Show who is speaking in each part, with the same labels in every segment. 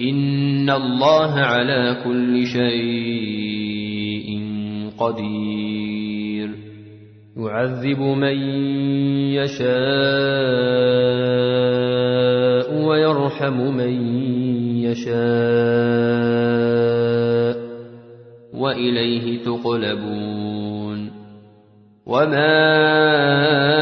Speaker 1: إن الله على كل شيء قدير يعذب من يشاء ويرحم من يشاء وإليه تقلبون وما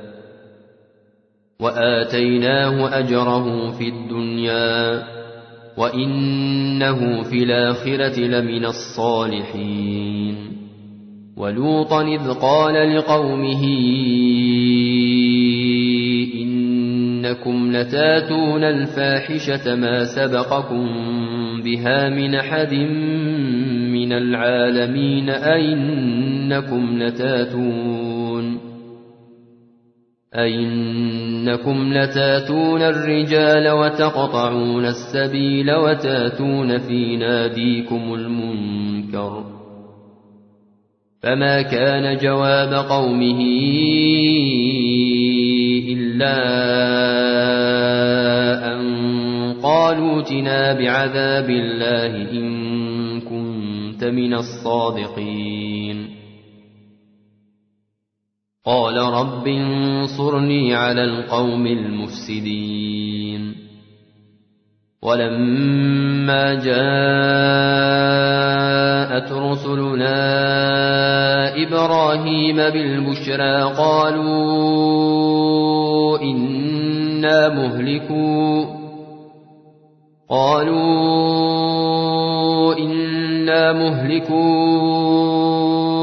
Speaker 1: وآتيناه أجره في الدنيا وإنه في الآخرة لمن الصالحين. ولوطا إذ قال لقومه إنكم لتاتون الفاحشة ما سبقكم بها من أحد من العالمين أئنكم لتاتون أئنكم لتاتون الرجال وتقطعون السبيل وتاتون في ناديكم المنكر فما كان جواب قومه إلا أن قالوا تنا بعذاب الله إن كنت من الصادقين قال رب انصرني على القوم المفسدين. ولما جاءت رسلنا إبراهيم بالبشرى قالوا إنا مهلكوا. قالوا إنا مهلكوا.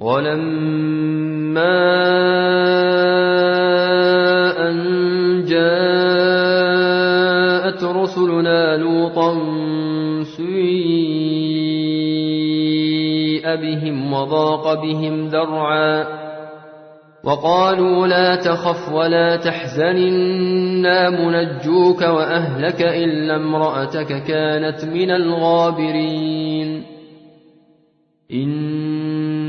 Speaker 1: ولما أن جاءت رسلنا لوطا سيء بهم وضاق بهم ذرعا وقالوا لا تخف ولا تحزن إنا منجوك وأهلك إلا امرأتك كانت من الغابرين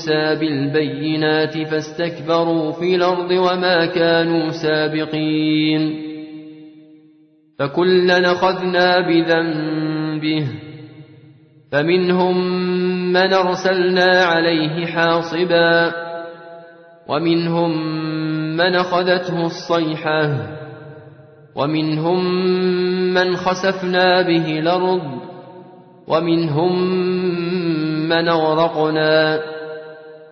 Speaker 1: موسى بالبينات فاستكبروا في الأرض وما كانوا سابقين. فكلا أخذنا بذنبه فمنهم من أرسلنا عليه حاصبا ومنهم من أخذته الصيحة ومنهم من خسفنا به الأرض ومنهم من أغرقنا.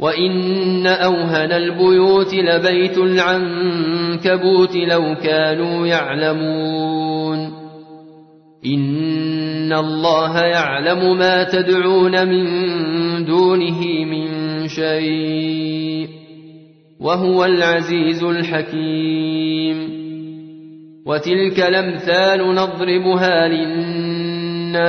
Speaker 1: وإن أوهن البيوت لبيت العنكبوت لو كانوا يعلمون إن الله يعلم ما تدعون من دونه من شيء وهو العزيز الحكيم وتلك الأمثال نضربها للناس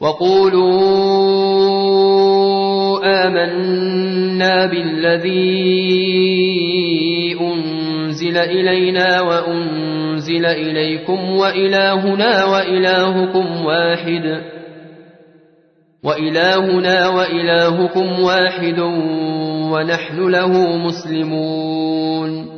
Speaker 1: وقولوا آمنا بالذي أنزل إلينا وأنزل إليكم وإلهنا وإلهكم واحد وإلهنا وإلهكم واحد ونحن له مسلمون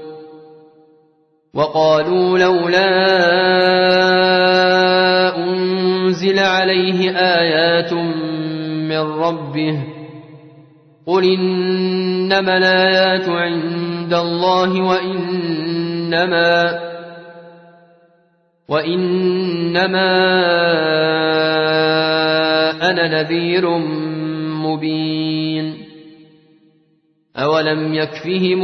Speaker 1: وقالوا لولا أنزل عليه آيات من ربه قل إنما الآيات عند الله وإنما وإنما أنا نذير مبين أولم يكفهم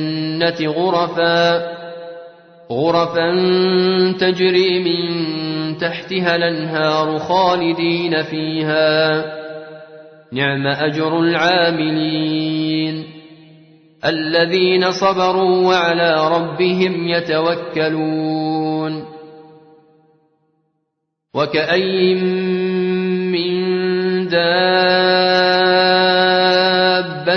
Speaker 1: غرفا غرفا تجري من تحتها الأنهار خالدين فيها. نعم أجر العاملين. الذين صبروا وعلى ربهم يتوكلون. وكأي من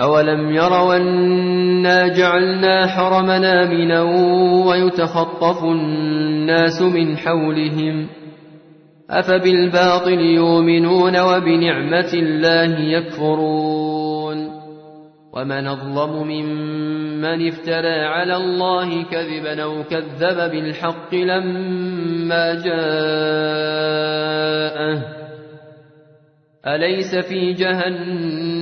Speaker 1: أولم يروا أنا جعلنا حرمنا منا ويتخطف الناس من حولهم أفبالباطل يؤمنون وبنعمة الله يكفرون ومن أظلم ممن افترى على الله كذبا أو كذب بالحق لما جاءه أليس في